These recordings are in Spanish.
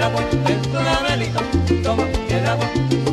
el agua, es una velita, toma el agua.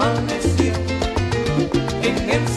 amaneció en el